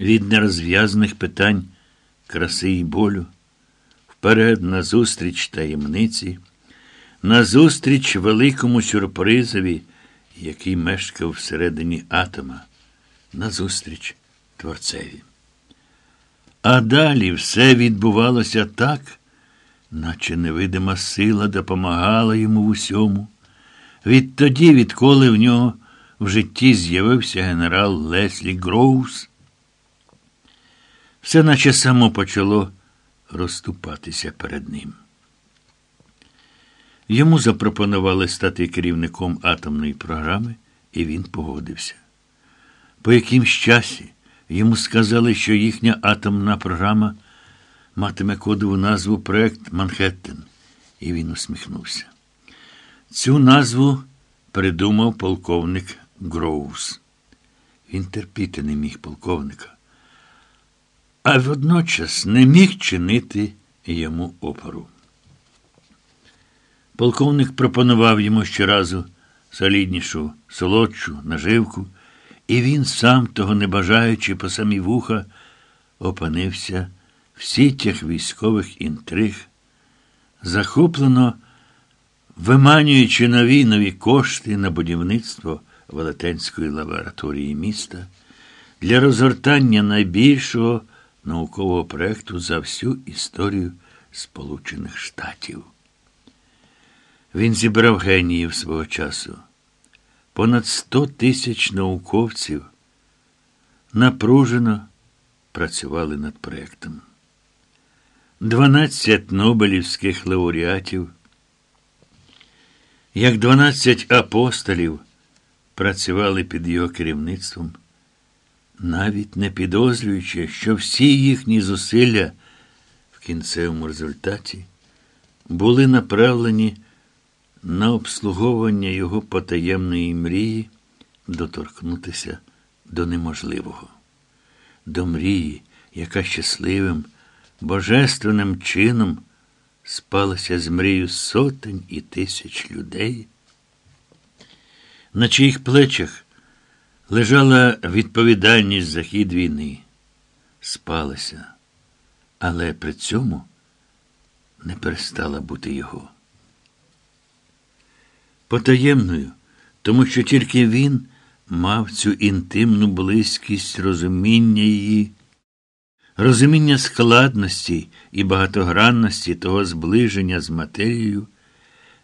від нерозв'язаних питань краси і болю, вперед назустріч таємниці, назустріч великому сюрпризові, який мешкав всередині атома, назустріч Творцеві. А далі все відбувалося так, наче невидима сила допомагала йому в усьому. Відтоді, відколи в нього в житті з'явився генерал Леслі Гроус, все наче само почало розступатися перед ним. Йому запропонували стати керівником атомної програми, і він погодився. По якимсь часі йому сказали, що їхня атомна програма матиме кодову назву Проект Манхеттен, і він усміхнувся. Цю назву придумав полковник Гроус. Він терпіти не міг полковника, а водночас не міг чинити йому опору. Полковник пропонував йому щоразу соліднішу, солодшу наживку, і він, сам того не бажаючи по самі вуха, опинився в сітях військових інтриг, захоплено виманюючи нові нові кошти на будівництво Велетенської лабораторії міста для розгортання найбільшого наукового проєкту за всю історію Сполучених Штатів. Він зібрав геніїв свого часу. Понад сто тисяч науковців напружено працювали над проєктом. Дванадцять Нобелівських лауреатів, як дванадцять апостолів, працювали під його керівництвом, навіть не підозрюючи, що всі їхні зусилля в кінцевому результаті були направлені на обслуговування його потаємної мрії доторкнутися до неможливого, до мрії, яка щасливим, божественним чином спалася з мрією сотень і тисяч людей, на чиїх плечах лежала відповідальність за хід війни, спалася, але при цьому не перестала бути його. Потаємною, тому що тільки він мав цю інтимну близькість розуміння її, розуміння складності і багатогранності того зближення з матерією,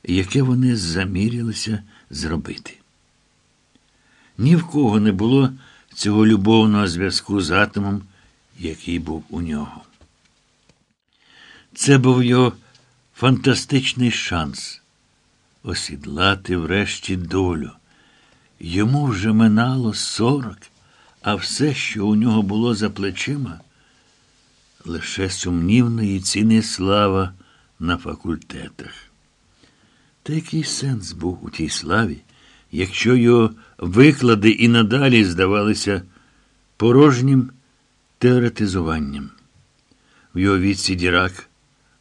яке вони замірялися зробити. Ні в кого не було цього любовного зв'язку з атомом, який був у нього. Це був його фантастичний шанс осідлати врешті долю. Йому вже минало сорок, а все, що у нього було за плечима, лише сумнівної ціни слава на факультетах. Та який сенс був у тій славі, якщо його виклади і надалі здавалися порожнім теоретизуванням? В його віці Дірак,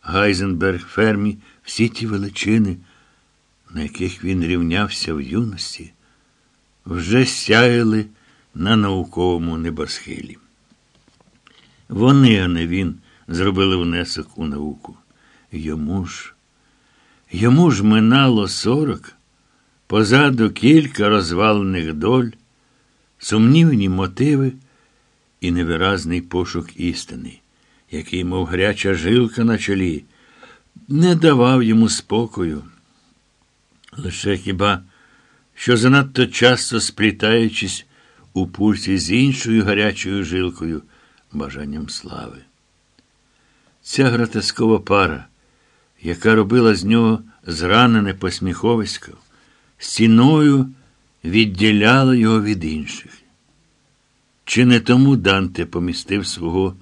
Гайзенберг, Фермі, всі ті величини на яких він рівнявся в юності, вже сяяли на науковому небосхилі. Вони, а не він, зробили внесок у науку. Йому ж, йому ж минало сорок, позаду кілька розвалених доль, сумнівні мотиви і невиразний пошук істини, який, мов гаряча жилка на чолі, не давав йому спокою. Лише хіба, що занадто часто сплітаючись у пульсі з іншою гарячою жилкою, бажанням слави. Ця гратискова пара, яка робила з нього зранене посміховисько, стіною відділяла його від інших. Чи не тому Данте помістив свого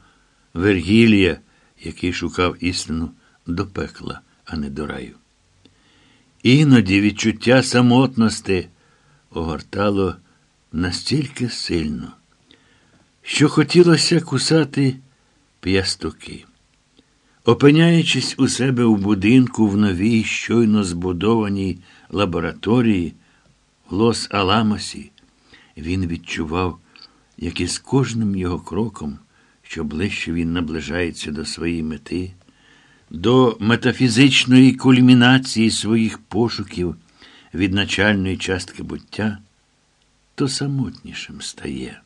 Вергілія, який шукав істину до пекла, а не до раю? Іноді відчуття самотності огортало настільки сильно, що хотілося кусати п'ястуки. Опиняючись у себе у будинку в новій, щойно збудованій лабораторії в Лос-Аламосі, він відчував, як і з кожним його кроком, що ближче він наближається до своєї мети, до метафізичної кульмінації своїх пошуків від начальної частки буття, то самотнішим стає.